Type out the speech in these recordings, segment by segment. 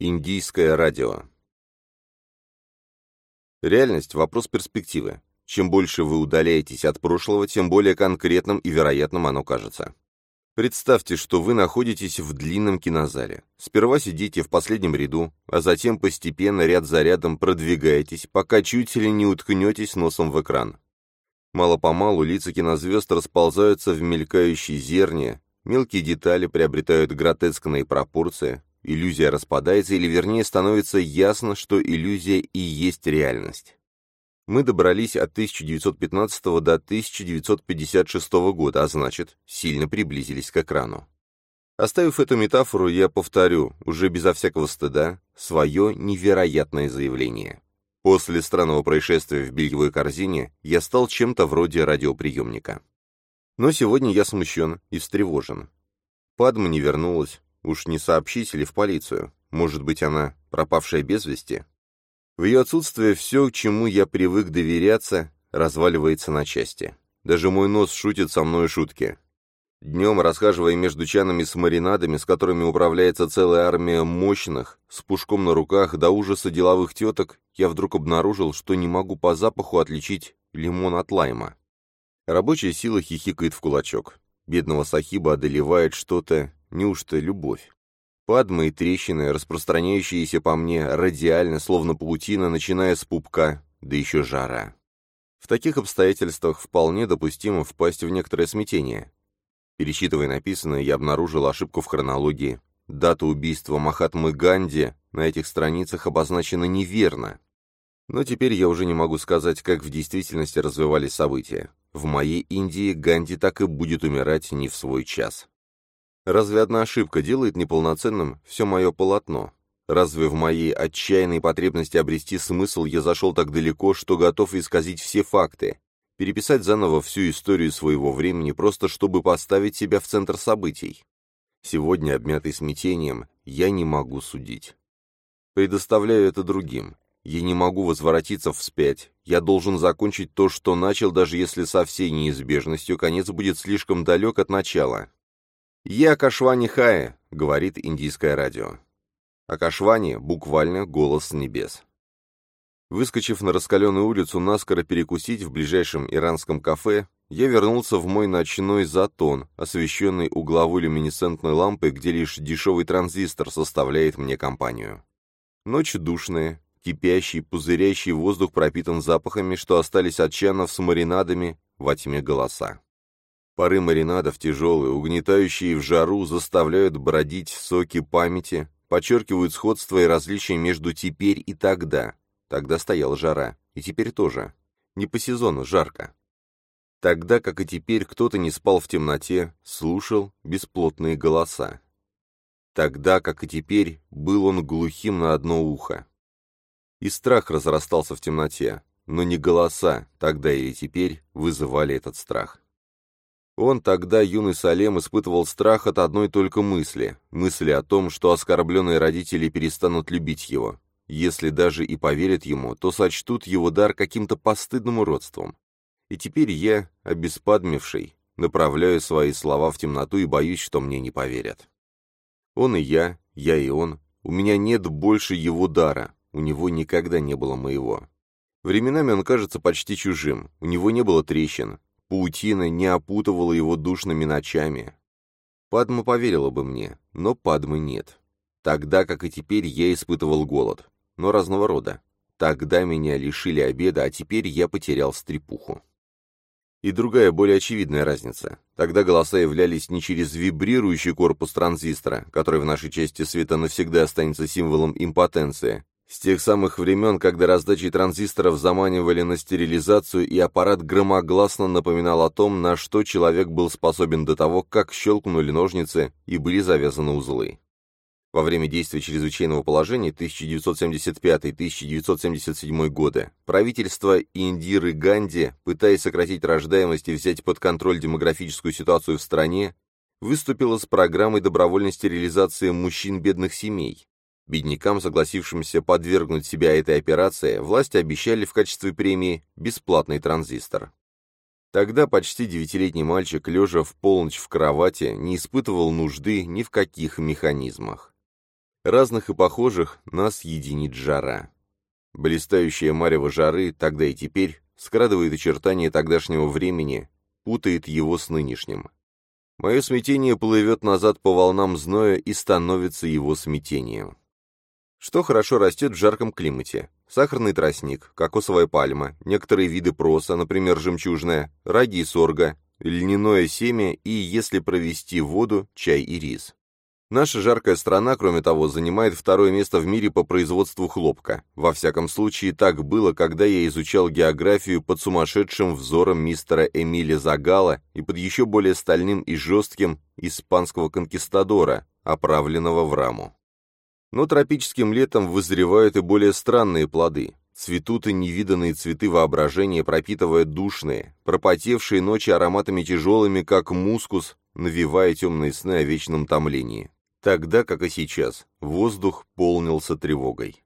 Индийское радио. Реальность – вопрос перспективы. Чем больше вы удаляетесь от прошлого, тем более конкретным и вероятным оно кажется. Представьте, что вы находитесь в длинном кинозале. Сперва сидите в последнем ряду, а затем постепенно ряд за рядом продвигаетесь, пока чуть ли не уткнетесь носом в экран. Мало-помалу лица кинозвезд расползаются в мелькающей зерне, мелкие детали приобретают гротескные пропорции, иллюзия распадается, или вернее становится ясно, что иллюзия и есть реальность. Мы добрались от 1915 до 1956 года, а значит, сильно приблизились к экрану. Оставив эту метафору, я повторю, уже безо всякого стыда, свое невероятное заявление. После странного происшествия в бельевой корзине я стал чем-то вроде радиоприемника. Но сегодня я смущен и встревожен. Падма не вернулась, уж не сообщить ли в полицию? Может быть, она пропавшая без вести? В ее отсутствие все, чему я привык доверяться, разваливается на части. Даже мой нос шутит со мной шутки. Днем, расхаживая между чанами с маринадами, с которыми управляется целая армия мощных, с пушком на руках до ужаса деловых теток, я вдруг обнаружил, что не могу по запаху отличить лимон от лайма. Рабочая сила хихикает в кулачок. Бедного Сахиба одолевает что-то, неужто любовь? Падмы и трещины, распространяющиеся по мне радиально, словно паутина, начиная с пупка, да еще жара. В таких обстоятельствах вполне допустимо впасть в некоторое смятение. Пересчитывая написанное, я обнаружил ошибку в хронологии. Дата убийства Махатмы Ганди на этих страницах обозначена неверно. Но теперь я уже не могу сказать, как в действительности развивались события. В моей Индии Ганди так и будет умирать не в свой час. Разве одна ошибка делает неполноценным все мое полотно? Разве в моей отчаянной потребности обрести смысл я зашел так далеко, что готов исказить все факты, переписать заново всю историю своего времени, просто чтобы поставить себя в центр событий? Сегодня, обмятый смятением, я не могу судить. Предоставляю это другим. Я не могу возвратиться вспять. Я должен закончить то, что начал, даже если со всей неизбежностью конец будет слишком далек от начала. «Я Акашвани Хая», — говорит индийское радио. Акашвани — буквально голос небес. Выскочив на раскаленную улицу наскоро перекусить в ближайшем иранском кафе, я вернулся в мой ночной затон, освещенный угловой люминесцентной лампой, где лишь дешевый транзистор составляет мне компанию. Ночь душная, кипящий, пузырящий воздух пропитан запахами, что остались от чанов с маринадами, во тьме голоса. Пары маринадов тяжелые, угнетающие в жару, заставляют бродить соки памяти, подчеркивают сходство и различия между теперь и тогда. Тогда стояла жара, и теперь тоже. Не по сезону, жарко. Тогда, как и теперь, кто-то не спал в темноте, слушал бесплотные голоса. Тогда, как и теперь, был он глухим на одно ухо. И страх разрастался в темноте, но не голоса, тогда или теперь, вызывали этот страх. Он тогда, юный Салем, испытывал страх от одной только мысли, мысли о том, что оскорбленные родители перестанут любить его. Если даже и поверят ему, то сочтут его дар каким-то постыдным уродством. И теперь я, обеспадмивший, направляю свои слова в темноту и боюсь, что мне не поверят. Он и я, я и он. У меня нет больше его дара, у него никогда не было моего. Временами он кажется почти чужим, у него не было трещин, Паутина не опутывала его душными ночами. Падма поверила бы мне, но Падмы нет. Тогда, как и теперь, я испытывал голод, но разного рода. Тогда меня лишили обеда, а теперь я потерял стрепуху. И другая, более очевидная разница. Тогда голоса являлись не через вибрирующий корпус транзистора, который в нашей части света навсегда останется символом импотенции, с тех самых времен, когда раздачи транзисторов заманивали на стерилизацию, и аппарат громогласно напоминал о том, на что человек был способен до того, как щелкнули ножницы и были завязаны узлы. Во время действия чрезвычайного положения 1975-1977 годы правительство Индиры Ганди, пытаясь сократить рождаемость и взять под контроль демографическую ситуацию в стране, выступило с программой добровольной стерилизации мужчин бедных семей, Беднякам, согласившимся подвергнуть себя этой операции, власти обещали в качестве премии бесплатный транзистор. Тогда почти девятилетний мальчик, лежа в полночь в кровати, не испытывал нужды ни в каких механизмах. Разных и похожих нас единит жара. Блистающая марево жары, тогда и теперь, скрадывает очертания тогдашнего времени, путает его с нынешним. Мое смятение плывет назад по волнам зноя и становится его смятением. Что хорошо растет в жарком климате? Сахарный тростник, кокосовая пальма, некоторые виды проса, например, жемчужная, раги и сорга, льняное семя и, если провести воду, чай и рис. Наша жаркая страна, кроме того, занимает второе место в мире по производству хлопка. Во всяком случае, так было, когда я изучал географию под сумасшедшим взором мистера Эмиля Загала и под еще более стальным и жестким испанского конкистадора, оправленного в раму. Но тропическим летом вызревают и более странные плоды. Цветут и невиданные цветы воображения, пропитывая душные, пропотевшие ночи ароматами тяжелыми, как мускус, навевая темные сны о вечном томлении. Тогда, как и сейчас, воздух полнился тревогой.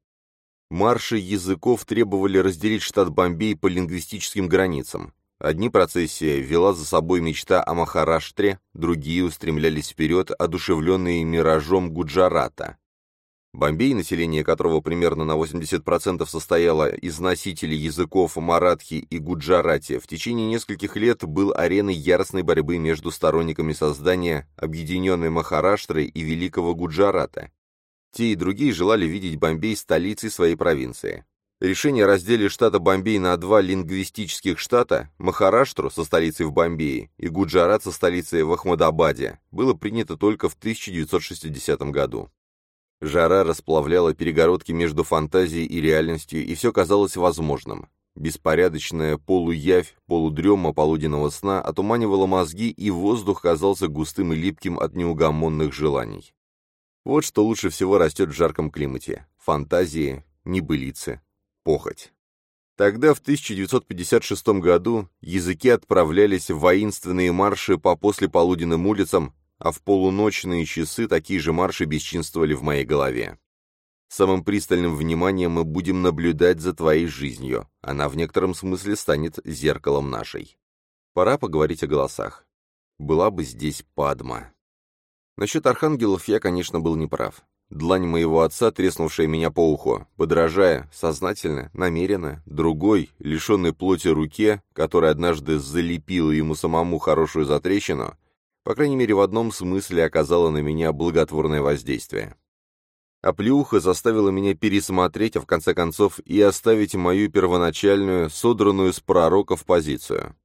Марши языков требовали разделить штат Бомбей по лингвистическим границам. Одни процессия вела за собой мечта о Махараштре, другие устремлялись вперед, одушевленные миражом Гуджарата. Бомбей, население которого примерно на 80% состояло из носителей языков маратхи и гуджарати, в течение нескольких лет был ареной яростной борьбы между сторонниками создания объединенной Махараштры и Великого Гуджарата. Те и другие желали видеть Бомбей столицей своей провинции. Решение о разделе штата Бомбей на два лингвистических штата, Махараштру со столицей в Бомбее и Гуджарат со столицей в Ахмадабаде, было принято только в 1960 году. Жара расплавляла перегородки между фантазией и реальностью, и все казалось возможным. Беспорядочная полуявь, полудрема полуденного сна отуманивала мозги, и воздух казался густым и липким от неугомонных желаний. Вот что лучше всего растет в жарком климате. Фантазии, небылицы, похоть. Тогда, в 1956 году, языки отправлялись в воинственные марши по послеполуденным улицам, а в полуночные часы такие же марши бесчинствовали в моей голове. Самым пристальным вниманием мы будем наблюдать за твоей жизнью. Она в некотором смысле станет зеркалом нашей. Пора поговорить о голосах. Была бы здесь Падма. Насчет архангелов я, конечно, был неправ. Длань моего отца, треснувшая меня по уху, подражая, сознательно, намеренно, другой, лишенной плоти руке, которая однажды залепила ему самому хорошую затрещину, по крайней мере, в одном смысле оказала на меня благотворное воздействие. Оплеуха заставила меня пересмотреть, а в конце концов и оставить мою первоначальную, содранную с пророков позицию.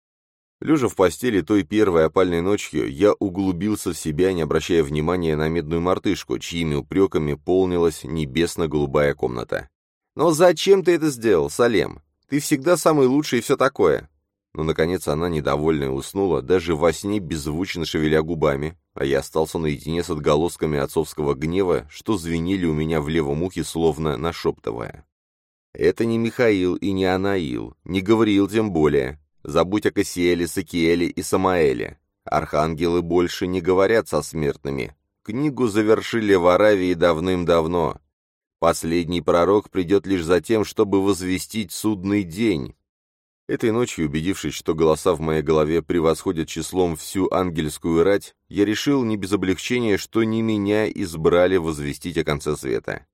Лежа в постели той первой опальной ночью, я углубился в себя, не обращая внимания на медную мартышку, чьими упреками полнилась небесно-голубая комната. «Но зачем ты это сделал, Салем? Ты всегда самый лучший и все такое но, наконец, она, недовольная, уснула, даже во сне беззвучно шевеля губами, а я остался наедине с отголосками отцовского гнева, что звенели у меня в левом ухе, словно нашептывая. «Это не Михаил и не Анаил, не Гавриил тем более. Забудь о Кассиэле, Сакиэле и Самаэле. Архангелы больше не говорят со смертными. Книгу завершили в Аравии давным-давно. Последний пророк придет лишь за тем, чтобы возвестить судный день, Этой ночью, убедившись, что голоса в моей голове превосходят числом всю ангельскую рать, я решил не без облегчения, что не меня избрали возвестить о конце света.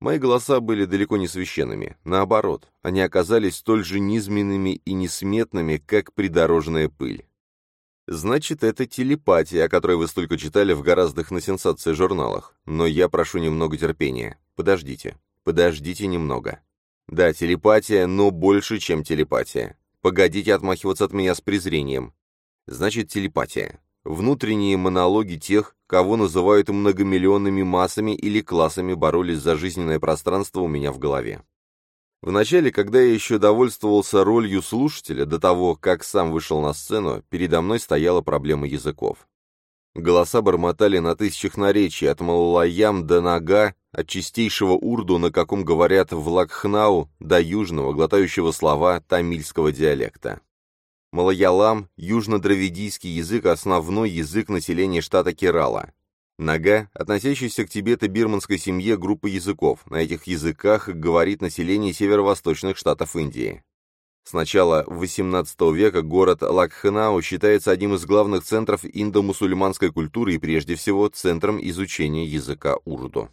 Мои голоса были далеко не священными, наоборот, они оказались столь же низменными и несметными, как придорожная пыль. Значит, это телепатия, о которой вы столько читали в гораздых на сенсации журналах. Но я прошу немного терпения. Подождите. Подождите немного. Да, телепатия, но больше, чем телепатия. Погодите отмахиваться от меня с презрением. Значит, телепатия. Внутренние монологи тех, кого называют многомиллионными массами или классами, боролись за жизненное пространство у меня в голове. Вначале, когда я еще довольствовался ролью слушателя до того, как сам вышел на сцену, передо мной стояла проблема языков. Голоса бормотали на тысячах наречий, от Малалаям до Нага, от чистейшего урду, на каком говорят в Лакхнау, до южного, глотающего слова тамильского диалекта. Малаялам – южно-дравидийский язык, основной язык населения штата Керала. Нага – относящийся к тибето-бирманской семье группа языков. На этих языках говорит население северо-восточных штатов Индии. С начала XVIII века город Лакхнау считается одним из главных центров индо-мусульманской культуры и прежде всего центром изучения языка урду.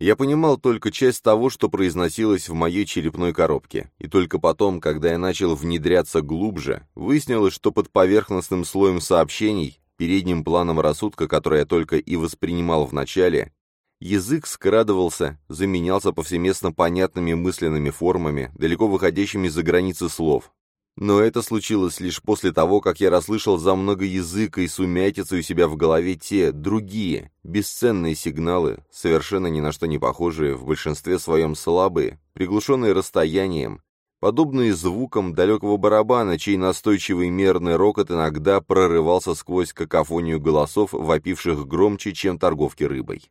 Я понимал только часть того, что произносилось в моей черепной коробке, и только потом, когда я начал внедряться глубже, выяснилось, что под поверхностным слоем сообщений, передним планом рассудка, который я только и воспринимал вначале, язык скрадывался, заменялся повсеместно понятными мысленными формами, далеко выходящими за границы слов, но это случилось лишь после того, как я расслышал за много языка и сумятицу у себя в голове те, другие, бесценные сигналы, совершенно ни на что не похожие, в большинстве своем слабые, приглушенные расстоянием, подобные звукам далекого барабана, чей настойчивый мерный рокот иногда прорывался сквозь какофонию голосов, вопивших громче, чем торговки рыбой.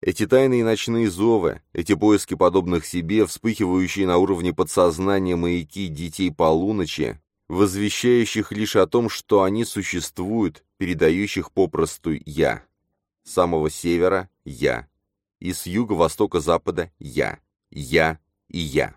Эти тайные ночные зовы, эти поиски подобных себе, вспыхивающие на уровне подсознания маяки детей полуночи, возвещающих лишь о том, что они существуют, передающих попросту «я». С самого севера — «я». И с юго-востока-запада — «я». «Я» и «я».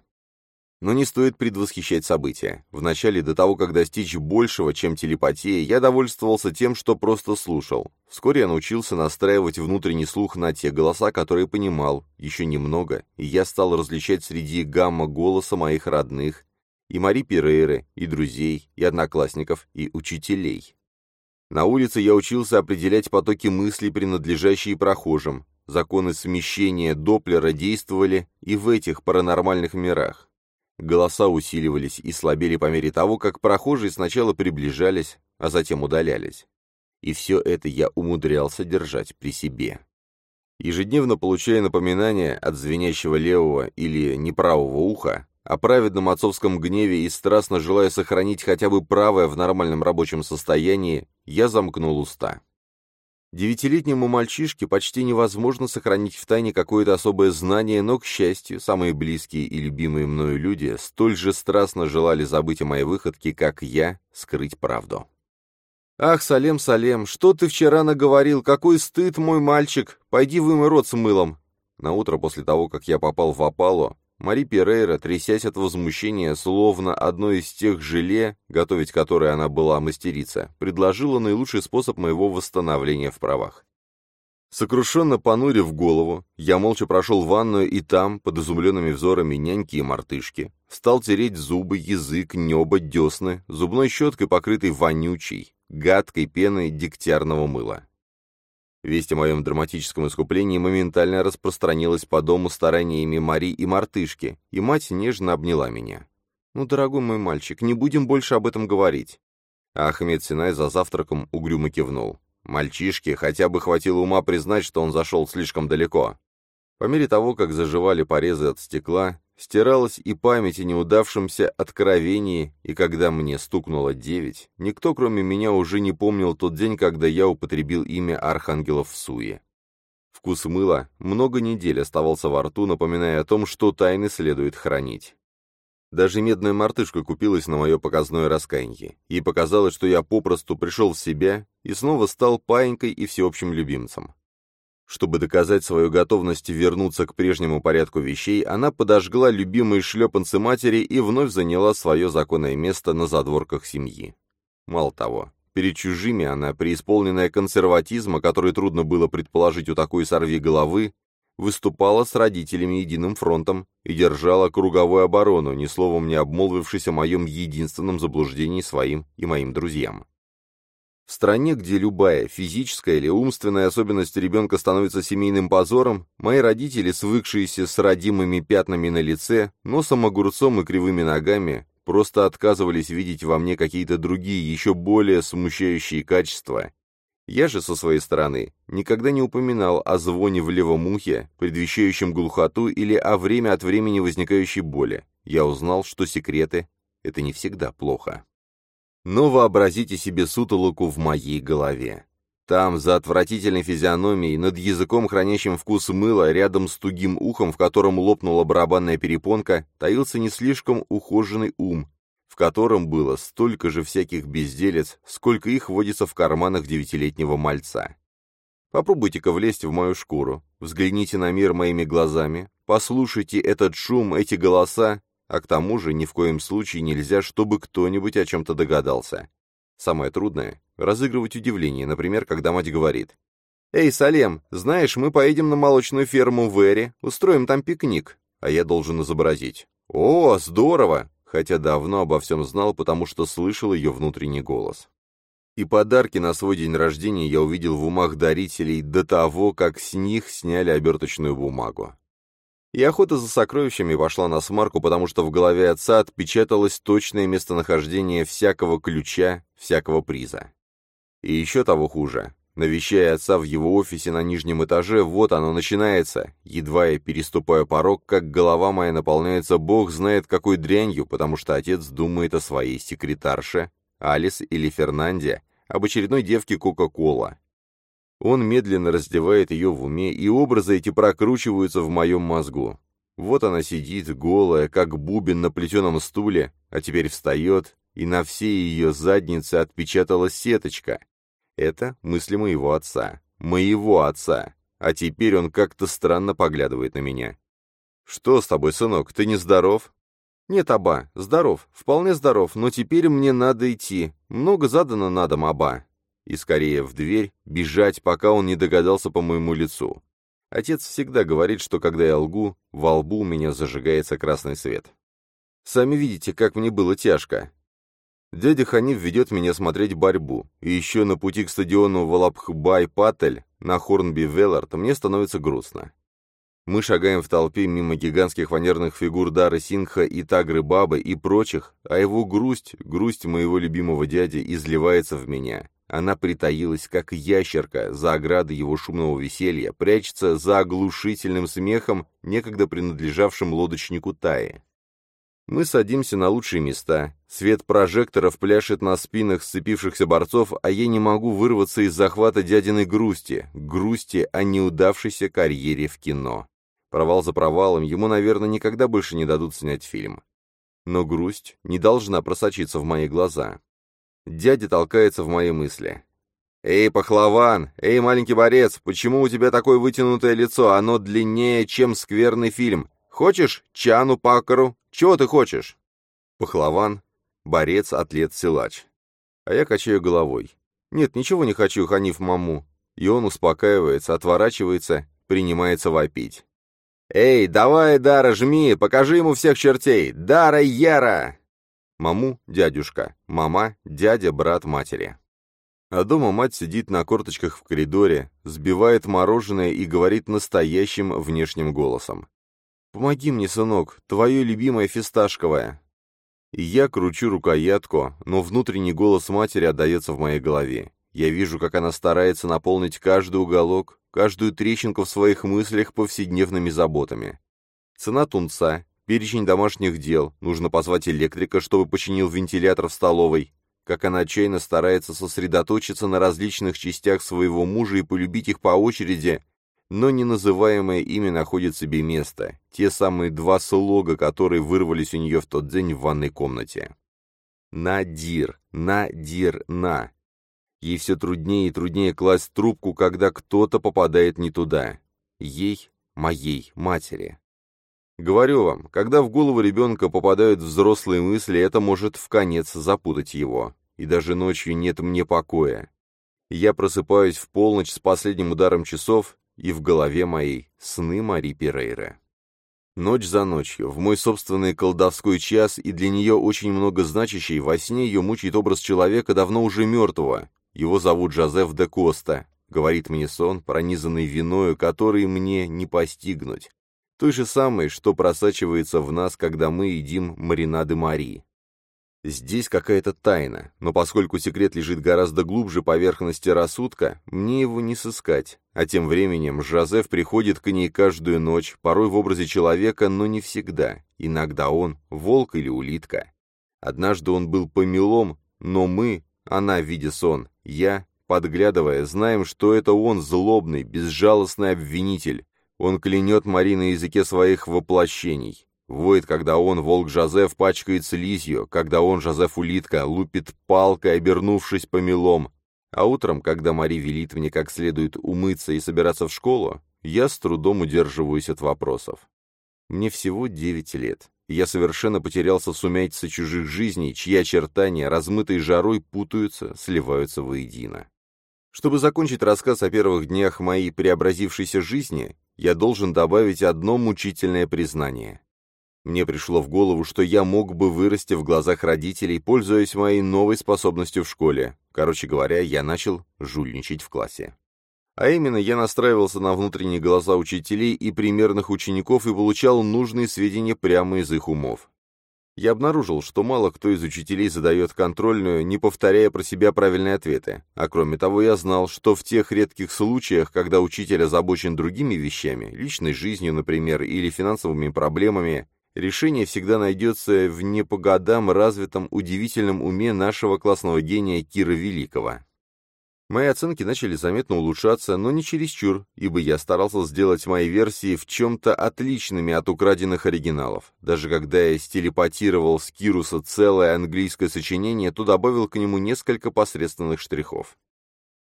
Но не стоит предвосхищать события. Вначале, до того, как достичь большего, чем телепатия, я довольствовался тем, что просто слушал. Вскоре я научился настраивать внутренний слух на те голоса, которые понимал, еще немного, и я стал различать среди гамма голоса моих родных, и Мари Перейры, и друзей, и одноклассников, и учителей. На улице я учился определять потоки мыслей, принадлежащие прохожим. Законы смещения Доплера действовали и в этих паранормальных мирах. Голоса усиливались и слабели по мере того, как прохожие сначала приближались, а затем удалялись. И все это я умудрялся держать при себе. Ежедневно получая напоминания от звенящего левого или неправого уха о праведном отцовском гневе и страстно желая сохранить хотя бы правое в нормальном рабочем состоянии, я замкнул уста. Девятилетнему мальчишке почти невозможно сохранить в тайне какое-то особое знание, но, к счастью, самые близкие и любимые мною люди столь же страстно желали забыть о моей выходке, как я, скрыть правду. «Ах, Салем, Салем, что ты вчера наговорил? Какой стыд, мой мальчик! Пойди вымой рот с мылом!» На утро после того, как я попал в опалу, Мари Перейра, трясясь от возмущения, словно одно из тех желе, готовить которое она была мастерица, предложила наилучший способ моего восстановления в правах. Сокрушенно понурив голову, я молча прошел в ванную и там, под изумленными взорами няньки и мартышки, стал тереть зубы, язык, небо, десны, зубной щеткой, покрытой вонючей, гадкой пеной дегтярного мыла. Весть о моем драматическом искуплении моментально распространилась по дому стараниями Мари и мартышки, и мать нежно обняла меня. «Ну, дорогой мой мальчик, не будем больше об этом говорить». А Ахмед Синай за завтраком угрюмо кивнул. Мальчишке хотя бы хватило ума признать, что он зашел слишком далеко. По мере того, как заживали порезы от стекла, Стиралась и память о неудавшемся откровении, и когда мне стукнуло девять, никто, кроме меня, уже не помнил тот день, когда я употребил имя архангелов в суе. Вкус мыла много недель оставался во рту, напоминая о том, что тайны следует хранить. Даже медная мартышка купилась на мое показное раскаяние, и показалось, что я попросту пришел в себя и снова стал паинькой и всеобщим любимцем. Чтобы доказать свою готовность вернуться к прежнему порядку вещей, она подожгла любимые шлепанцы матери и вновь заняла свое законное место на задворках семьи. Мало того, перед чужими она, преисполненная консерватизма, который трудно было предположить у такой сорви головы, выступала с родителями единым фронтом и держала круговую оборону, ни словом не обмолвившись о моем единственном заблуждении своим и моим друзьям. В стране, где любая физическая или умственная особенность ребенка становится семейным позором, мои родители, свыкшиеся с родимыми пятнами на лице, носом огурцом и кривыми ногами, просто отказывались видеть во мне какие-то другие, еще более смущающие качества. Я же, со своей стороны, никогда не упоминал о звоне в левом ухе, предвещающем глухоту или о время от времени возникающей боли. Я узнал, что секреты — это не всегда плохо. Но вообразите себе сутолоку в моей голове. Там, за отвратительной физиономией, над языком, хранящим вкус мыла, рядом с тугим ухом, в котором лопнула барабанная перепонка, таился не слишком ухоженный ум, в котором было столько же всяких безделец, сколько их водится в карманах девятилетнего мальца. Попробуйте-ка влезть в мою шкуру, взгляните на мир моими глазами, послушайте этот шум, эти голоса, а к тому же ни в коем случае нельзя, чтобы кто-нибудь о чем-то догадался. Самое трудное — разыгрывать удивление, например, когда мать говорит «Эй, Салем, знаешь, мы поедем на молочную ферму в Эре, устроим там пикник». А я должен изобразить. «О, здорово!» хотя давно обо всем знал, потому что слышал ее внутренний голос. И подарки на свой день рождения я увидел в умах дарителей до того, как с них сняли оберточную бумагу. И охота за сокровищами пошла на смарку, потому что в голове отца отпечаталось точное местонахождение всякого ключа, всякого приза. И еще того хуже. Навещая отца в его офисе на нижнем этаже, вот оно начинается. Едва я переступаю порог, как голова моя наполняется бог знает какой дрянью, потому что отец думает о своей секретарше, Алис или Фернанде, об очередной девке Кока-Кола. Он медленно раздевает ее в уме, и образы эти прокручиваются в моем мозгу. Вот она сидит, голая, как бубен на плетеном стуле, а теперь встает, и на всей ее заднице отпечаталась сеточка. Это мысли моего отца. Моего отца. А теперь он как-то странно поглядывает на меня. «Что с тобой, сынок, ты не здоров?» «Нет, Аба, здоров, вполне здоров, но теперь мне надо идти. Много задано на дом, Аба и скорее в дверь, бежать, пока он не догадался по моему лицу. Отец всегда говорит, что когда я лгу, во лбу у меня зажигается красный свет. Сами видите, как мне было тяжко. Дядя Ханиф ведет меня смотреть борьбу, и еще на пути к стадиону Валабхбай-Паттель на Хорнби-Веллард мне становится грустно. Мы шагаем в толпе мимо гигантских фанерных фигур Дары Сингха и Тагры Бабы и прочих, а его грусть, грусть моего любимого дяди, изливается в меня. Она притаилась, как ящерка, за оградой его шумного веселья, прячется за оглушительным смехом, некогда принадлежавшим лодочнику Таи. Мы садимся на лучшие места, свет прожекторов пляшет на спинах сцепившихся борцов, а я не могу вырваться из захвата дядиной грусти, грусти о неудавшейся карьере в кино. Провал за провалом, ему, наверное, никогда больше не дадут снять фильм. Но грусть не должна просочиться в мои глаза. Дядя толкается в мои мысли. «Эй, пахлаван! Эй, маленький борец! Почему у тебя такое вытянутое лицо? Оно длиннее, чем скверный фильм. Хочешь чану пакару? Чего ты хочешь?» Пахлаван, борец, атлет, силач. А я качаю головой. «Нет, ничего не хочу, Ханиф Маму». И он успокаивается, отворачивается, принимается вопить. «Эй, давай, Дара, жми, покажи ему всех чертей! Дара Яра!» Маму — дядюшка, мама — дядя, брат матери. А дома мать сидит на корточках в коридоре, сбивает мороженое и говорит настоящим внешним голосом. «Помоги мне, сынок, твое любимое фисташковое». И я кручу рукоятку, но внутренний голос матери отдается в моей голове. Я вижу, как она старается наполнить каждый уголок, каждую трещинку в своих мыслях повседневными заботами. Цена тунца, Перечень домашних дел. Нужно позвать электрика, чтобы починил вентилятор в столовой. Как она отчаянно старается сосредоточиться на различных частях своего мужа и полюбить их по очереди, но неназываемое имя находит себе место. Те самые два слога, которые вырвались у нее в тот день в ванной комнате. Надир, Надир, на. Ей все труднее и труднее класть трубку, когда кто-то попадает не туда. Ей, моей матери. Говорю вам, когда в голову ребенка попадают взрослые мысли, это может в конец запутать его. И даже ночью нет мне покоя. Я просыпаюсь в полночь с последним ударом часов, и в голове моей сны Мари Перейра. Ночь за ночью, в мой собственный колдовской час, и для нее очень много значащий, во сне ее мучает образ человека, давно уже мертвого. Его зовут Жозеф де Коста, говорит мне сон, пронизанный виною, который мне не постигнуть той же самой, что просачивается в нас, когда мы едим маринады Марии. Здесь какая-то тайна, но поскольку секрет лежит гораздо глубже поверхности рассудка, мне его не сыскать. А тем временем Жозеф приходит к ней каждую ночь, порой в образе человека, но не всегда. Иногда он — волк или улитка. Однажды он был помелом, но мы, она в виде сон, я, подглядывая, знаем, что это он злобный, безжалостный обвинитель, он клянет Мари на языке своих воплощений. Воет, когда он, волк Жозеф, пачкает слизью, когда он, Жозеф Улитка, лупит палкой, обернувшись помелом. А утром, когда Мари велит мне как следует умыться и собираться в школу, я с трудом удерживаюсь от вопросов. Мне всего девять лет. Я совершенно потерялся в сумятице чужих жизней, чьи очертания, размытые жарой, путаются, сливаются воедино. Чтобы закончить рассказ о первых днях моей преобразившейся жизни, я должен добавить одно мучительное признание. Мне пришло в голову, что я мог бы вырасти в глазах родителей, пользуясь моей новой способностью в школе. Короче говоря, я начал жульничать в классе. А именно, я настраивался на внутренние глаза учителей и примерных учеников и получал нужные сведения прямо из их умов. Я обнаружил, что мало кто из учителей задает контрольную, не повторяя про себя правильные ответы. А кроме того, я знал, что в тех редких случаях, когда учитель озабочен другими вещами, личной жизнью, например, или финансовыми проблемами, решение всегда найдется в не по годам развитом удивительном уме нашего классного гения Кира Великого. Мои оценки начали заметно улучшаться, но не чересчур, ибо я старался сделать мои версии в чем-то отличными от украденных оригиналов. Даже когда я стилепатировал с Кируса целое английское сочинение, то добавил к нему несколько посредственных штрихов.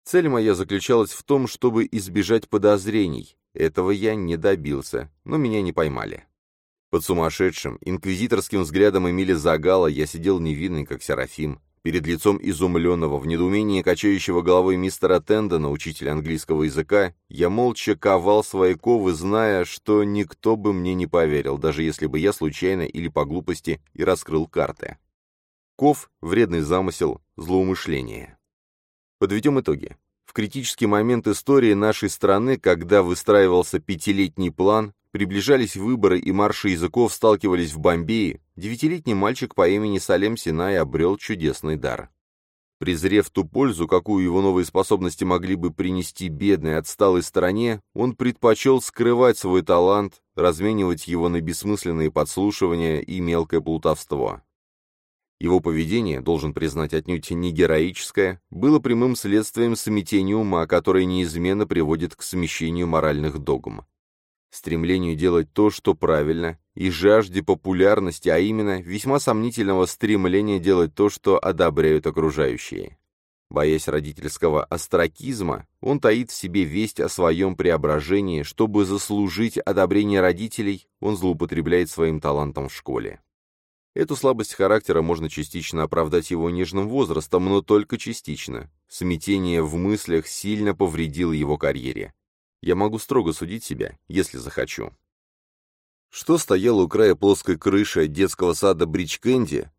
Цель моя заключалась в том, чтобы избежать подозрений. Этого я не добился, но меня не поймали. Под сумасшедшим, инквизиторским взглядом Эмили Загала я сидел невинный, как Серафим, Перед лицом изумленного, в недоумении качающего головой мистера Тендона, учителя английского языка, я молча ковал свои ковы, зная, что никто бы мне не поверил, даже если бы я случайно или по глупости и раскрыл карты. Ков — вредный замысел, злоумышление. Подведем итоги. В критический момент истории нашей страны, когда выстраивался пятилетний план, Приближались выборы, и марши языков сталкивались в Бомбее, девятилетний мальчик по имени Салем Синай обрел чудесный дар. Презрев ту пользу, какую его новые способности могли бы принести бедной отсталой стране, он предпочел скрывать свой талант, разменивать его на бессмысленные подслушивания и мелкое плутовство. Его поведение, должен признать отнюдь не героическое, было прямым следствием смятения ума, которое неизменно приводит к смещению моральных догм стремлению делать то, что правильно, и жажде популярности, а именно весьма сомнительного стремления делать то, что одобряют окружающие. Боясь родительского остракизма, он таит в себе весть о своем преображении, чтобы заслужить одобрение родителей, он злоупотребляет своим талантом в школе. Эту слабость характера можно частично оправдать его нежным возрастом, но только частично. Смятение в мыслях сильно повредило его карьере. Я могу строго судить себя, если захочу. Что стояло у края плоской крыши детского сада Бридж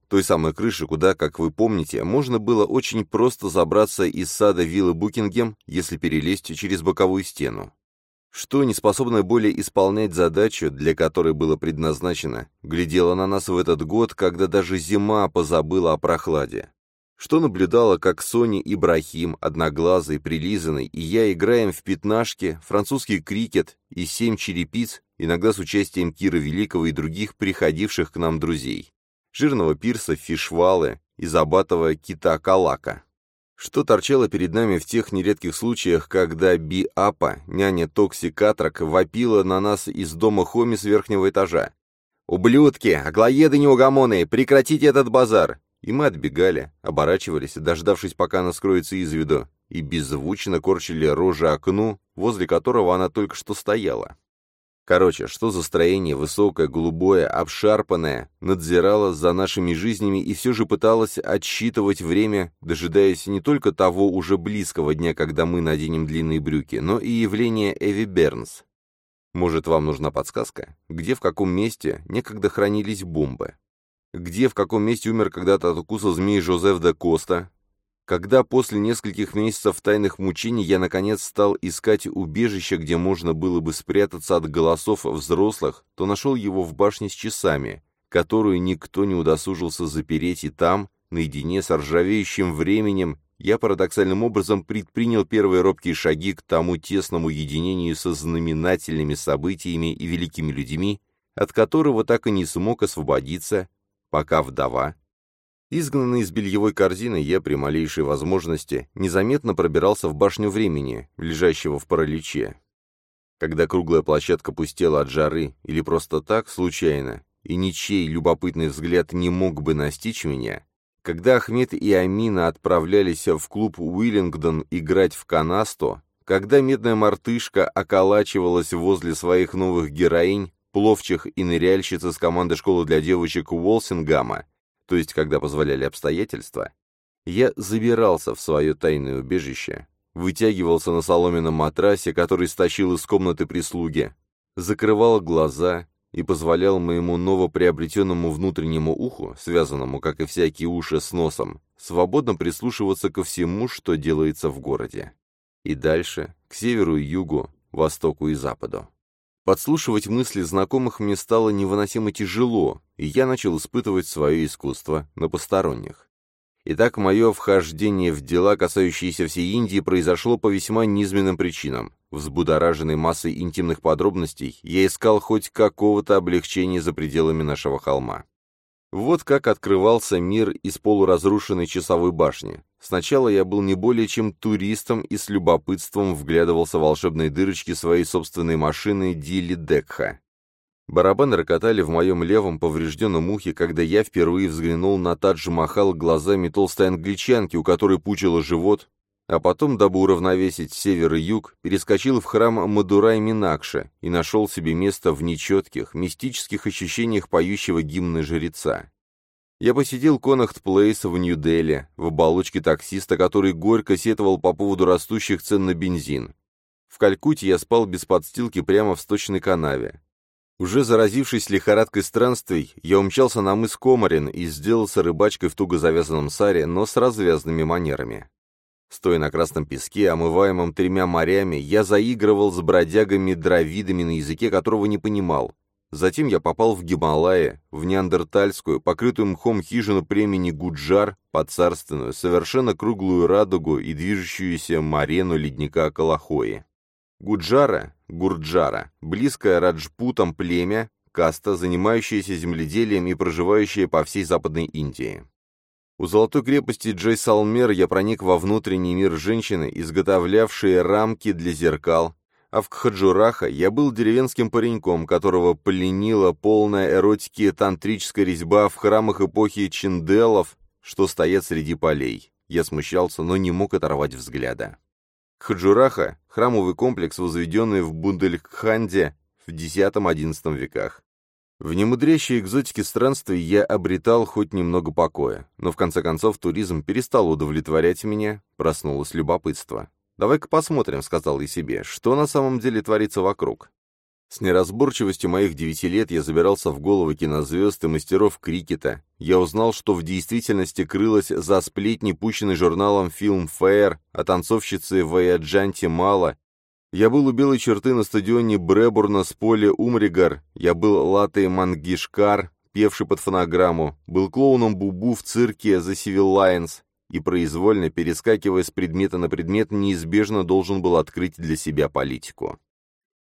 той самой крыши, куда, как вы помните, можно было очень просто забраться из сада виллы Букингем, если перелезть через боковую стену. Что, не способное более исполнять задачу, для которой было предназначено, глядело на нас в этот год, когда даже зима позабыла о прохладе что наблюдала, как Сони Ибрахим, одноглазый, прилизанный, и я играем в пятнашки, французский крикет и семь черепиц, иногда с участием Кира Великого и других приходивших к нам друзей. Жирного пирса, фишвалы и забатого кита Калака. Что торчало перед нами в тех нередких случаях, когда Би-Апа, няня Токси Катрак, вопила на нас из дома Хоми с верхнего этажа. «Ублюдки! Аглоеды неугомоны! Прекратите этот базар! И мы отбегали, оборачивались, дождавшись, пока она скроется из виду, и беззвучно корчили рожи окну, возле которого она только что стояла. Короче, что за строение высокое, голубое, обшарпанное, надзирало за нашими жизнями и все же пыталось отсчитывать время, дожидаясь не только того уже близкого дня, когда мы наденем длинные брюки, но и явления Эви Бернс. Может, вам нужна подсказка, где в каком месте некогда хранились бомбы? Где, в каком месте умер когда-то от укуса змеи Жозеф де Коста, когда после нескольких месяцев тайных мучений я наконец стал искать убежище, где можно было бы спрятаться от голосов взрослых, то нашел его в башне с часами, которую никто не удосужился запереть, и там, наедине с ржавеющим временем, я парадоксальным образом предпринял первые робкие шаги к тому тесному единению со знаменательными событиями и великими людьми, от которого так и не смог освободиться, пока вдова. Изгнанный из бельевой корзины, я при малейшей возможности незаметно пробирался в башню времени, лежащего в параличе. Когда круглая площадка пустела от жары или просто так, случайно, и ничей любопытный взгляд не мог бы настичь меня, когда Ахмед и Амина отправлялись в клуб Уиллингдон играть в канасто, когда медная мартышка околачивалась возле своих новых героинь, пловчих и ныряльщиц из команды школы для девочек Уолсингама, то есть когда позволяли обстоятельства, я забирался в свое тайное убежище, вытягивался на соломенном матрасе, который стащил из комнаты прислуги, закрывал глаза и позволял моему новоприобретенному внутреннему уху, связанному, как и всякие уши, с носом, свободно прислушиваться ко всему, что делается в городе. И дальше, к северу и югу, востоку и западу. Подслушивать мысли знакомых мне стало невыносимо тяжело, и я начал испытывать свое искусство на посторонних. Итак, мое вхождение в дела, касающиеся всей Индии, произошло по весьма низменным причинам. Взбудораженной массой интимных подробностей, я искал хоть какого-то облегчения за пределами нашего холма. Вот как открывался мир из полуразрушенной часовой башни. Сначала я был не более чем туристом и с любопытством вглядывался в волшебные дырочки своей собственной машины Дили Декха. Барабаны рокотали в моем левом поврежденном ухе, когда я впервые взглянул на Тадж-Махал глазами толстой англичанки, у которой пучило живот, а потом, дабы уравновесить север и юг, перескочил в храм Мадурай-Минакша и нашел себе место в нечетких, мистических ощущениях поющего гимна жреца. Я посетил Конахт Плейс в Нью-Дели, в оболочке таксиста, который горько сетовал по поводу растущих цен на бензин. В Калькутте я спал без подстилки прямо в сточной канаве. Уже заразившись лихорадкой странствий, я умчался на мыс Комарин и сделался рыбачкой в туго завязанном саре, но с развязанными манерами. Стоя на красном песке, омываемом тремя морями, я заигрывал с бродягами-дровидами на языке, которого не понимал. Затем я попал в Гималаи, в неандертальскую, покрытую мхом хижину племени Гуджар, под царственную, совершенно круглую радугу и движущуюся марену ледника Калахои. Гуджара, Гурджара, близкое Раджпутам племя, каста, занимающаяся земледелием и проживающая по всей Западной Индии. У золотой крепости Джейсалмер я проник во внутренний мир женщины, изготовлявшей рамки для зеркал, а в Кхаджураха я был деревенским пареньком, которого пленила полная эротики тантрическая резьба в храмах эпохи Чинделов, что стоят среди полей. Я смущался, но не мог оторвать взгляда. Хаджураха – храмовый комплекс, возведенный в Бундельханде в X-XI веках. В немудрящей экзотике странствий я обретал хоть немного покоя, но в конце концов туризм перестал удовлетворять меня, проснулось любопытство. «Давай-ка посмотрим», — сказал я себе, — «что на самом деле творится вокруг». С неразборчивостью моих девяти лет я забирался в головы кинозвезд и мастеров крикета. Я узнал, что в действительности крылось за сплетни, пущенной журналом «Фильм Фэйр» о танцовщице Ваяджанте Мало. Я был у белой черты на стадионе Бребурна с поля Умригар. Я был Латой Мангишкар, певший под фонограмму. Был клоуном Бубу в цирке The Civil Lions. И произвольно, перескакивая с предмета на предмет, неизбежно должен был открыть для себя политику.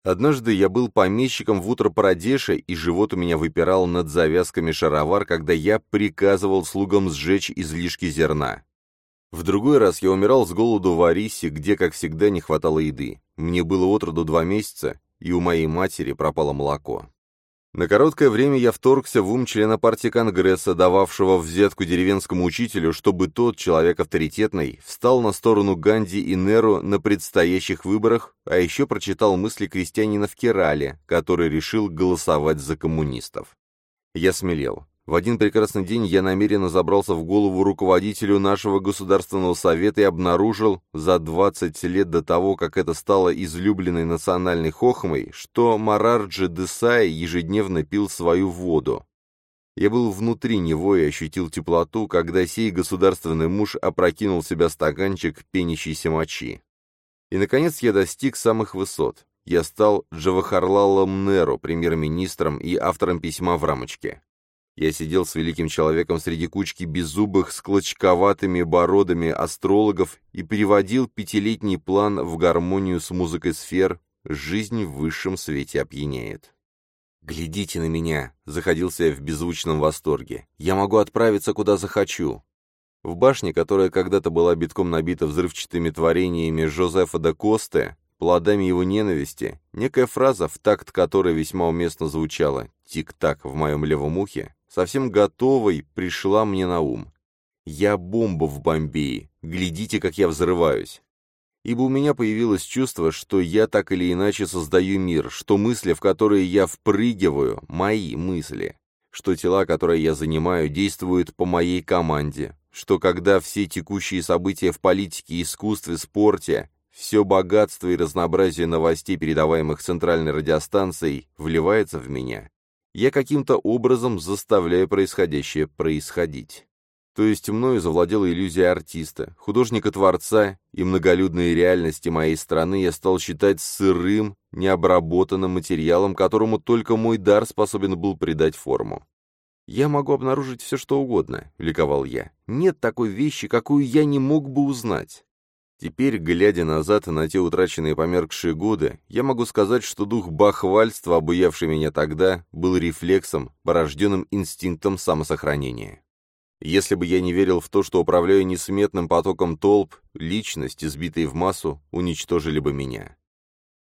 Однажды я был помещиком в Утро-Парадеше, и живот у меня выпирал над завязками шаровар, когда я приказывал слугам сжечь излишки зерна. В другой раз я умирал с голоду в Арисе, где, как всегда, не хватало еды. Мне было отроду два месяца, и у моей матери пропало молоко. На короткое время я вторгся в ум члена партии Конгресса, дававшего взятку деревенскому учителю, чтобы тот, человек авторитетный, встал на сторону Ганди и Неру на предстоящих выборах, а еще прочитал мысли крестьянина в Керале, который решил голосовать за коммунистов. Я смелел. В один прекрасный день я намеренно забрался в голову руководителю нашего Государственного Совета и обнаружил, за 20 лет до того, как это стало излюбленной национальной хохмой, что Марарджи Десай ежедневно пил свою воду. Я был внутри него и ощутил теплоту, когда сей государственный муж опрокинул себя стаканчик пенящейся мочи. И, наконец, я достиг самых высот. Я стал Джавахарлалом Неру, премьер-министром и автором письма в рамочке. Я сидел с великим человеком среди кучки беззубых с клочковатыми бородами астрологов и переводил пятилетний план в гармонию с музыкой сфер «Жизнь в высшем свете опьяняет». «Глядите на меня!» — заходился я в беззвучном восторге. «Я могу отправиться, куда захочу!» В башне, которая когда-то была битком набита взрывчатыми творениями Жозефа де Косте, плодами его ненависти, некая фраза, в такт которой весьма уместно звучала «тик-так» в моем левом ухе, совсем готовой, пришла мне на ум. «Я бомба в Бомбее, глядите, как я взрываюсь». Ибо у меня появилось чувство, что я так или иначе создаю мир, что мысли, в которые я впрыгиваю, мои мысли, что тела, которые я занимаю, действуют по моей команде, что когда все текущие события в политике, искусстве, спорте, все богатство и разнообразие новостей, передаваемых центральной радиостанцией, вливается в меня. Я каким-то образом заставляю происходящее происходить. То есть мною завладела иллюзия артиста, художника-творца, и многолюдные реальности моей страны я стал считать сырым, необработанным материалом, которому только мой дар способен был придать форму. «Я могу обнаружить все, что угодно», — ликовал я. «Нет такой вещи, какую я не мог бы узнать». Теперь, глядя назад на те утраченные померкшие годы, я могу сказать, что дух бахвальства, обуявший меня тогда, был рефлексом, порожденным инстинктом самосохранения. Если бы я не верил в то, что управляю несметным потоком толп, личность, избитые в массу, уничтожили бы меня.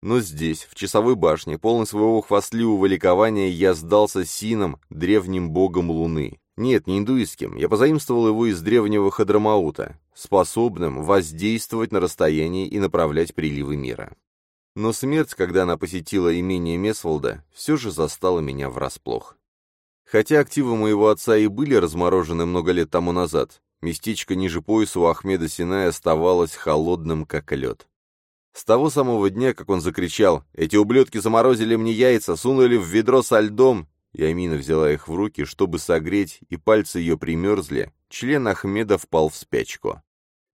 Но здесь, в часовой башне, полный своего хвастливого ликования, я сдался синам, древним богом Луны. Нет, не индуистским, я позаимствовал его из древнего Хадрамаута, способным воздействовать на расстоянии и направлять приливы мира. Но смерть, когда она посетила имение Месволда, все же застала меня врасплох. Хотя активы моего отца и были разморожены много лет тому назад, местечко ниже пояса у Ахмеда Синая оставалось холодным, как лед. С того самого дня, как он закричал «Эти ублюдки заморозили мне яйца, сунули в ведро со льдом», и Амина взяла их в руки, чтобы согреть, и пальцы ее примерзли, член Ахмеда впал в спячку.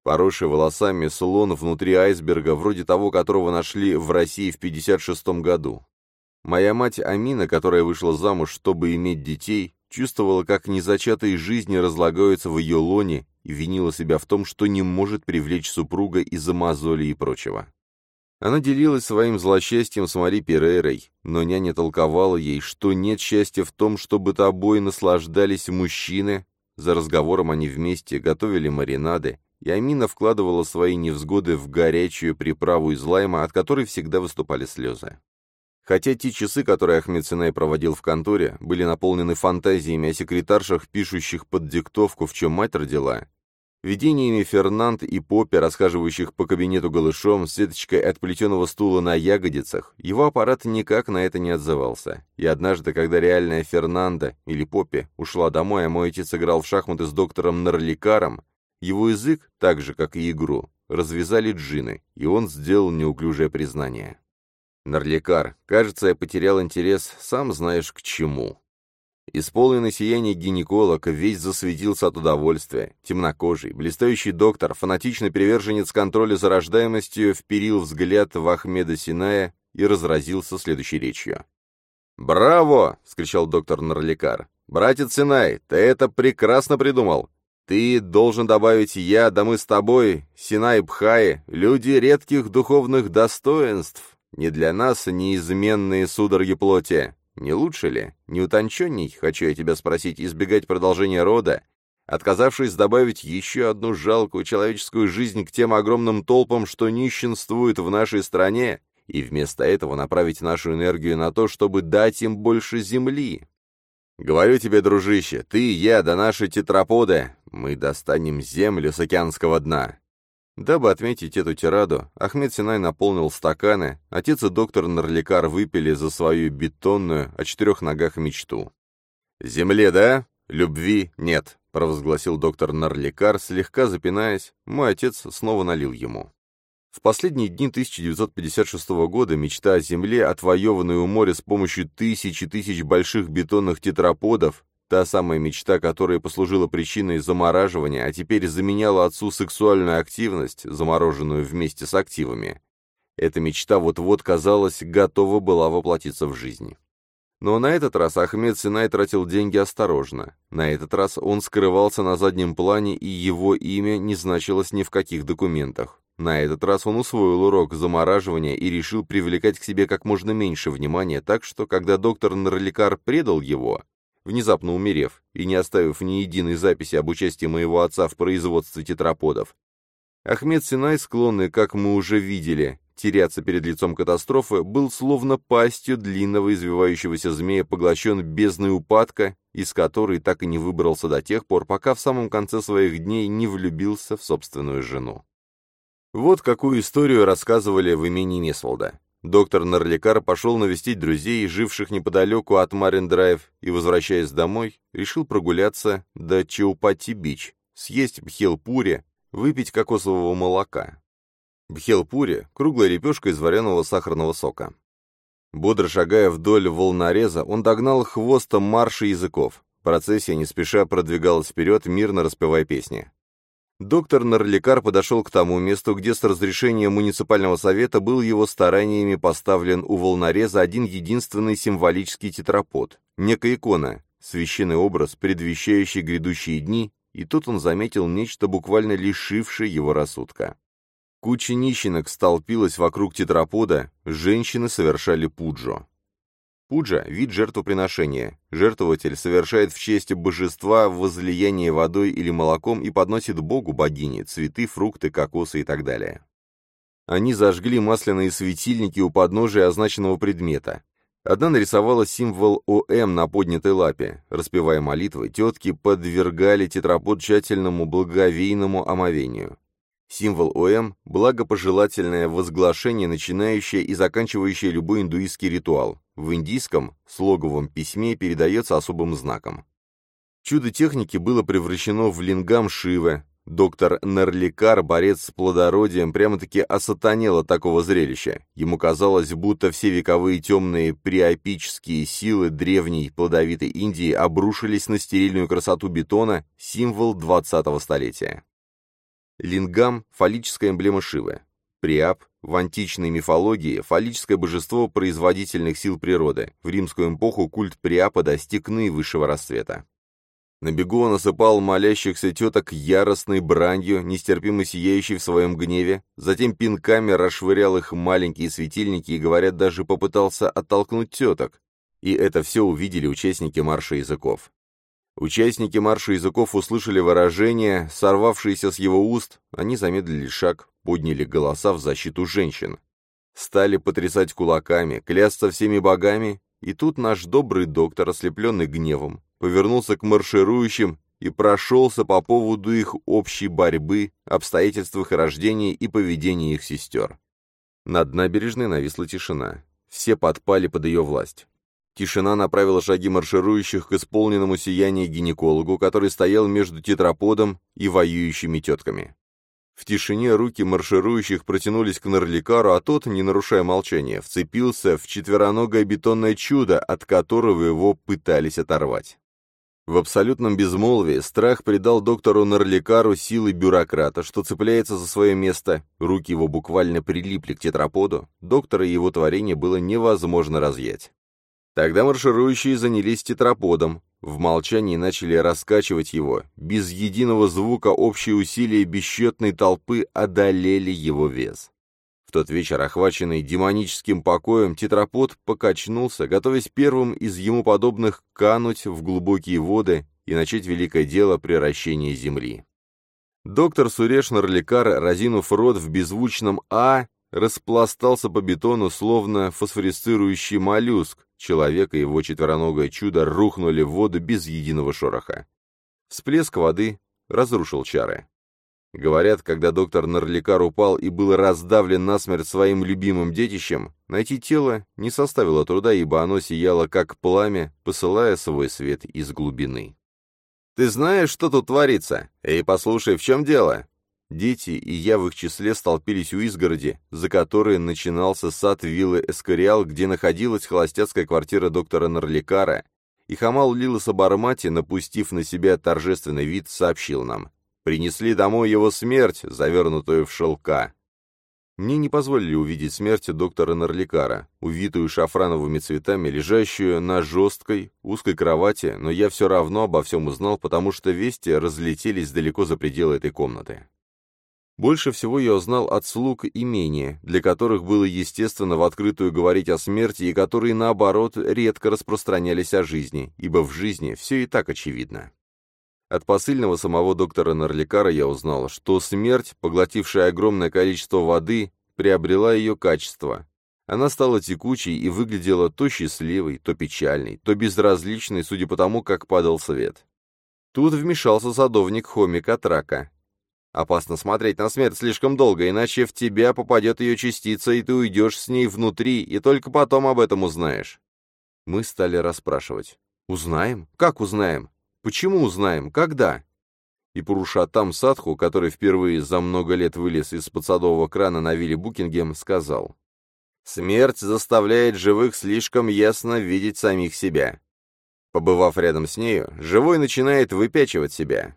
Поросший волосами слон внутри айсберга, вроде того, которого нашли в России в 56 году. Моя мать Амина, которая вышла замуж, чтобы иметь детей, чувствовала, как незачатые жизни разлагаются в ее лоне и винила себя в том, что не может привлечь супруга из-за мозоли и прочего. Она делилась своим злосчастьем с Мари Перейрой, но няня толковала ей, что нет счастья в том, чтобы тобой наслаждались мужчины. За разговором они вместе готовили маринады, и Амина вкладывала свои невзгоды в горячую приправу из лайма, от которой всегда выступали слезы. Хотя те часы, которые Ахмед Синай проводил в конторе, были наполнены фантазиями о секретаршах, пишущих под диктовку, в чем мать родила, видениями Фернанд и Поппи, расхаживающих по кабинету голышом, с сеточкой от плетеного стула на ягодицах, его аппарат никак на это не отзывался. И однажды, когда реальная Фернанда, или Поппи, ушла домой, а мой отец играл в шахматы с доктором Нарликаром, его язык, так же, как и игру, развязали джины, и он сделал неуклюжее признание. Нарликар, кажется, я потерял интерес, сам знаешь к чему. Исполненный сияние гинеколог весь засветился от удовольствия. Темнокожий, блистающий доктор, фанатичный приверженец контроля за рождаемостью, вперил взгляд в Ахмеда Синая и разразился следующей речью. «Браво!» — вскричал доктор Нарликар. «Братец Синай, ты это прекрасно придумал. Ты должен добавить я, да мы с тобой, Синай Бхай, люди редких духовных достоинств, не для нас неизменные судороги плоти. Не лучше ли, не утонченней, хочу я тебя спросить, избегать продолжения рода, отказавшись добавить еще одну жалкую человеческую жизнь к тем огромным толпам, что нищенствуют в нашей стране, и вместо этого направить нашу энергию на то, чтобы дать им больше земли? Говорю тебе, дружище, ты, я, да наши тетраподы, мы достанем землю с океанского дна. Дабы отметить эту тираду, Ахмед Синай наполнил стаканы, отец и доктор Нарликар выпили за свою бетонную о четырех ногах мечту. «Земле, да? Любви нет», — провозгласил доктор Нарликар, слегка запинаясь, мой отец снова налил ему. В последние дни 1956 года мечта о земле, отвоеванной у моря с помощью тысяч и тысяч больших бетонных тетраподов, Та самая мечта, которая послужила причиной замораживания, а теперь заменяла отцу сексуальную активность, замороженную вместе с активами. Эта мечта вот-вот, казалось, готова была воплотиться в жизнь. Но на этот раз Ахмед Синай тратил деньги осторожно. На этот раз он скрывался на заднем плане, и его имя не значилось ни в каких документах. На этот раз он усвоил урок замораживания и решил привлекать к себе как можно меньше внимания, так что, когда доктор Нарликар предал его, внезапно умерев и не оставив ни единой записи об участии моего отца в производстве тетраподов. Ахмед Синай, склонный, как мы уже видели, теряться перед лицом катастрофы, был словно пастью длинного извивающегося змея поглощен бездной упадка, из которой так и не выбрался до тех пор, пока в самом конце своих дней не влюбился в собственную жену. Вот какую историю рассказывали в имении Месволда. Доктор Нарликар пошел навестить друзей, живших неподалеку от Марин-Драйв, и, возвращаясь домой, решил прогуляться до Чаупати-Бич, съесть бхелпури, выпить кокосового молока. Бхелпури — круглая лепешка из вареного сахарного сока. Бодро шагая вдоль волнореза, он догнал хвостом марша языков. Процессия не спеша продвигалась вперед, мирно распевая песни. Доктор Нарликар подошел к тому месту, где с разрешения муниципального совета был его стараниями поставлен у волнореза один единственный символический тетрапод, некая икона, священный образ, предвещающий грядущие дни, и тут он заметил нечто, буквально лишившее его рассудка. Куча нищенок столпилась вокруг тетрапода, женщины совершали пуджо. Пуджа – вид жертвоприношения. Жертвователь совершает в честь божества возлияние водой или молоком и подносит Богу богине цветы, фрукты, кокосы и так далее. Они зажгли масляные светильники у подножия означенного предмета. Одна нарисовала символ ОМ на поднятой лапе. Распевая молитвы, тетки подвергали тетрапод тщательному благовейному омовению. Символ ОМ – благопожелательное возглашение, начинающее и заканчивающее любой индуистский ритуал. В индийском слоговом письме передается особым знаком. Чудо техники было превращено в лингам Шивы. Доктор Нерликар, борец с плодородием, прямо-таки осатанел от такого зрелища. Ему казалось, будто все вековые темные приопические силы древней плодовитой Индии обрушились на стерильную красоту бетона, символ 20-го столетия. Лингам – фаллическая эмблема Шивы. Приап – в античной мифологии фаллическое божество производительных сил природы. В римскую эпоху культ Приапа достиг наивысшего расцвета. На бегу он осыпал молящихся теток яростной бранью, нестерпимо сияющей в своем гневе, затем пинками расшвырял их маленькие светильники и, говорят, даже попытался оттолкнуть теток. И это все увидели участники марша языков. Участники марша языков услышали выражение, сорвавшееся с его уст, они замедлили шаг, подняли голоса в защиту женщин. Стали потрясать кулаками, клясться всеми богами, и тут наш добрый доктор, ослепленный гневом, повернулся к марширующим и прошелся по поводу их общей борьбы, обстоятельствах рождения и поведения их сестер. Над набережной нависла тишина. Все подпали под ее власть. Тишина направила шаги марширующих к исполненному сиянию гинекологу, который стоял между тетраподом и воюющими тетками. В тишине руки марширующих протянулись к Нарликару, а тот, не нарушая молчания, вцепился в четвероногое бетонное чудо, от которого его пытались оторвать. В абсолютном безмолвии страх придал доктору Нарликару силы бюрократа, что цепляется за свое место, руки его буквально прилипли к тетраподу, доктора и его творение было невозможно разъять. Тогда марширующие занялись тетраподом, в молчании начали раскачивать его. Без единого звука общие усилия бесчетной толпы одолели его вес. В тот вечер, охваченный демоническим покоем, тетрапод покачнулся, готовясь первым из ему подобных кануть в глубокие воды и начать великое дело превращения Земли. Доктор Суреш Нарликар, разинув рот в беззвучном «А», распластался по бетону, словно фосфорисцирующий моллюск, Человек и его четвероногое чудо рухнули в воду без единого шороха. Всплеск воды разрушил чары. Говорят, когда доктор Нарликар упал и был раздавлен насмерть своим любимым детищем, найти тело не составило труда, ибо оно сияло как пламя, посылая свой свет из глубины. «Ты знаешь, что тут творится? Эй, послушай, в чем дело?» Дети и я в их числе столпились у изгороди, за которой начинался сад виллы Эскориал, где находилась холостяцкая квартира доктора Нарликара, и Хамал Лиласа Бармати, напустив на себя торжественный вид, сообщил нам. Принесли домой его смерть, завернутую в шелка. Мне не позволили увидеть смерть доктора Нарликара, увитую шафрановыми цветами, лежащую на жесткой, узкой кровати, но я все равно обо всем узнал, потому что вести разлетелись далеко за пределы этой комнаты. Больше всего я узнал от слуг имения, для которых было естественно в открытую говорить о смерти и которые, наоборот, редко распространялись о жизни, ибо в жизни все и так очевидно. От посыльного самого доктора Нарликара я узнал, что смерть, поглотившая огромное количество воды, приобрела ее качество. Она стала текучей и выглядела то счастливой, то печальной, то безразличной, судя по тому, как падал свет. Тут вмешался садовник Хоми Катрака, Опасно смотреть на смерть слишком долго, иначе в тебя попадет ее частица, и ты уйдешь с ней внутри, и только потом об этом узнаешь. Мы стали расспрашивать. Узнаем? Как узнаем? Почему узнаем? Когда? и Пурушатам Садху, который впервые за много лет вылез из-под крана на вилле Букингем, сказал «Смерть заставляет живых слишком ясно видеть самих себя. Побывав рядом с нею, живой начинает выпячивать себя.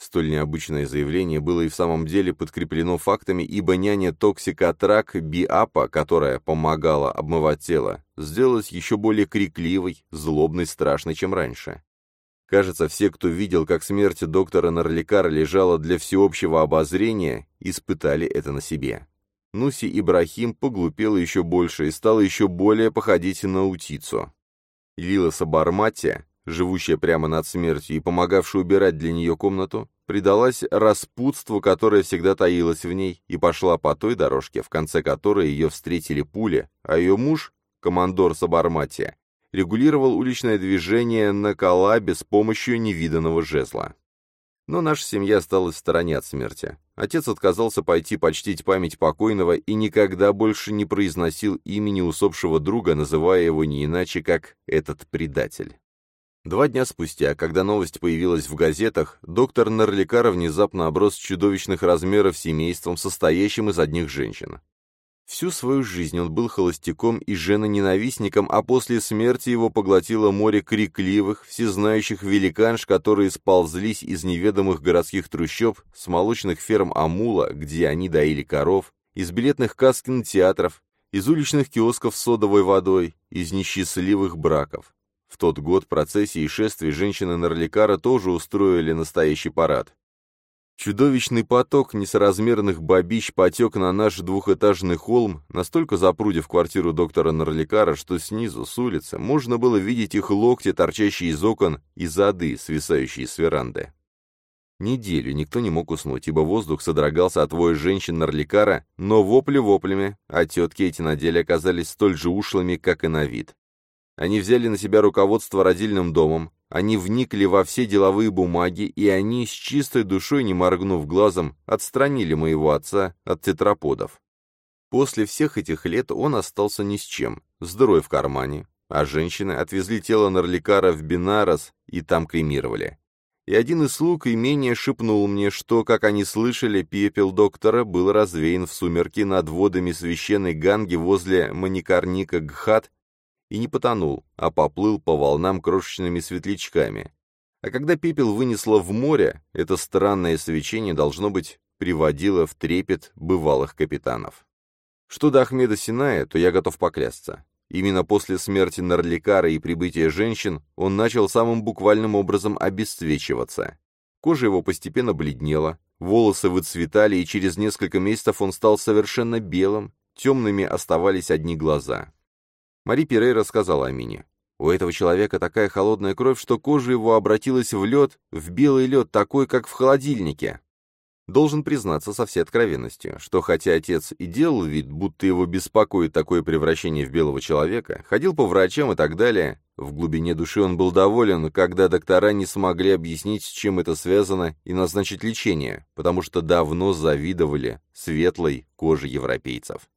Столь необычное заявление было и в самом деле подкреплено фактами, ибо няня токсикотрак Биапа, которая помогала обмывать тело, сделалась еще более крикливой, злобной, страшной, чем раньше. Кажется, все, кто видел, как смерть доктора Нарликара лежала для всеобщего обозрения, испытали это на себе. Нуси Ибрахим поглупела еще больше и стала еще более походить на утицу. Лила Сабарматия, живущая прямо над смертью и помогавшая убирать для нее комнату, предалась распутству, которое всегда таилось в ней, и пошла по той дорожке, в конце которой ее встретили пули, а ее муж, командор Сабарматия, регулировал уличное движение на коллабе с помощью невиданного жезла. Но наша семья осталась в стороне от смерти. Отец отказался пойти почтить память покойного и никогда больше не произносил имени усопшего друга, называя его не иначе, как «этот предатель». Два дня спустя, когда новость появилась в газетах, доктор Нарликара внезапно оброс чудовищных размеров семейством, состоящим из одних женщин. Всю свою жизнь он был холостяком и женоненавистником, а после смерти его поглотило море крикливых, всезнающих великанш, которые сползлись из неведомых городских трущоб, с молочных ферм Амула, где они доили коров, из билетных касс кинотеатров, из уличных киосков с содовой водой, из несчастливых браков. В тот год процессии и шествия женщины Нарликара тоже устроили настоящий парад. Чудовищный поток несоразмерных бабищ потек на наш двухэтажный холм, настолько запрудив квартиру доктора Нарликара, что снизу, с улицы, можно было видеть их локти, торчащие из окон, и зады, свисающие с веранды. Неделю никто не мог уснуть, ибо воздух содрогался от воя женщин Нарликара, но вопли воплями, а тетки эти на деле оказались столь же ушлыми, как и на вид. Они взяли на себя руководство родильным домом, они вникли во все деловые бумаги, и они, с чистой душой, не моргнув глазом, отстранили моего отца от тетраподов. После всех этих лет он остался ни с чем, дырой в кармане, а женщины отвезли тело Нарликара в Бинарос и там кремировали. И один из слуг имения шепнул мне, что, как они слышали, пепел доктора был развеян в сумерки над водами священной Ганги возле Маникарника Гхат и не потонул, а поплыл по волнам крошечными светлячками. А когда пепел вынесло в море, это странное свечение, должно быть, приводило в трепет бывалых капитанов. Что до Ахмеда Синая, то я готов поклясться. Именно после смерти Нарликара и прибытия женщин он начал самым буквальным образом обесцвечиваться. Кожа его постепенно бледнела, волосы выцветали, и через несколько месяцев он стал совершенно белым, темными оставались одни глаза. Мари Пирей сказала Амине. У этого человека такая холодная кровь, что кожа его обратилась в лед, в белый лед, такой, как в холодильнике. Должен признаться со всей откровенностью, что хотя отец и делал вид, будто его беспокоит такое превращение в белого человека, ходил по врачам и так далее, в глубине души он был доволен, когда доктора не смогли объяснить, с чем это связано, и назначить лечение, потому что давно завидовали светлой коже европейцев.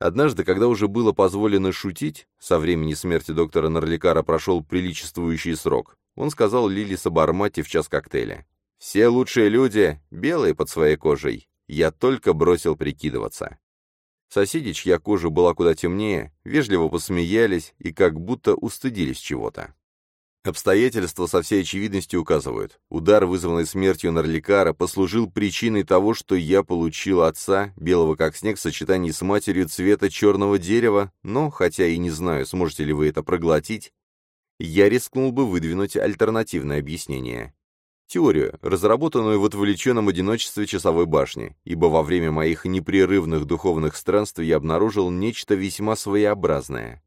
Однажды, когда уже было позволено шутить, со времени смерти доктора Нарликара прошел приличествующий срок, он сказал Лили Сабармати в час коктейля. «Все лучшие люди белые под своей кожей. Я только бросил прикидываться». Соседи, чья кожа была куда темнее, вежливо посмеялись и как будто устыдились чего-то. Обстоятельства со всей очевидностью указывают. Удар, вызванный смертью Нарликара, послужил причиной того, что я получил отца, белого как снег, в сочетании с матерью цвета черного дерева, но, хотя и не знаю, сможете ли вы это проглотить, я рискнул бы выдвинуть альтернативное объяснение. Теорию, разработанную в отвлеченном одиночестве часовой башни, ибо во время моих непрерывных духовных странствий я обнаружил нечто весьма своеобразное.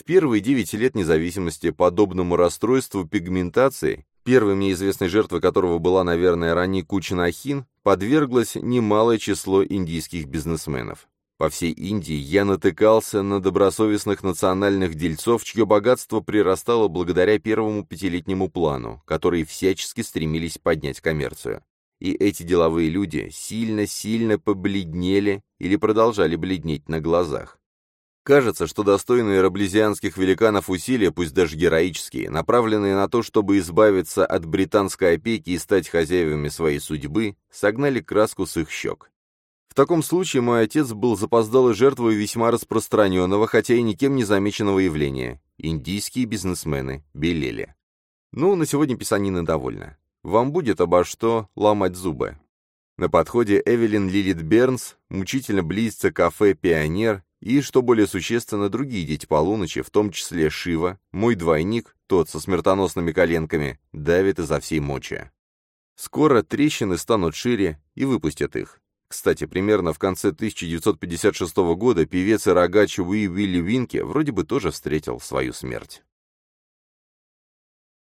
В первые 9 лет независимости подобному расстройству пигментации, первой мне известной жертвой которого была, наверное, Рани Кучинахин, подверглось немалое число индийских бизнесменов. По всей Индии я натыкался на добросовестных национальных дельцов, чье богатство прирастало благодаря первому пятилетнему плану, которые всячески стремились поднять коммерцию. И эти деловые люди сильно-сильно побледнели или продолжали бледнеть на глазах. Кажется, что достойные раблезианских великанов усилия, пусть даже героические, направленные на то, чтобы избавиться от британской опеки и стать хозяевами своей судьбы, согнали краску с их щек. В таком случае мой отец был запоздалой жертвой весьма распространенного, хотя и никем не замеченного явления. Индийские бизнесмены белели. Ну, на сегодня писанина довольна. Вам будет обо что ломать зубы. На подходе Эвелин Лилит Бернс мучительно близится кафе «Пионер» и, что более существенно, другие дети полуночи, в том числе Шива, мой двойник, тот со смертоносными коленками, давит изо всей мочи. Скоро трещины станут шире и выпустят их. Кстати, примерно в конце 1956 года певец и рогач Уи Уилли Винки вроде бы тоже встретил свою смерть.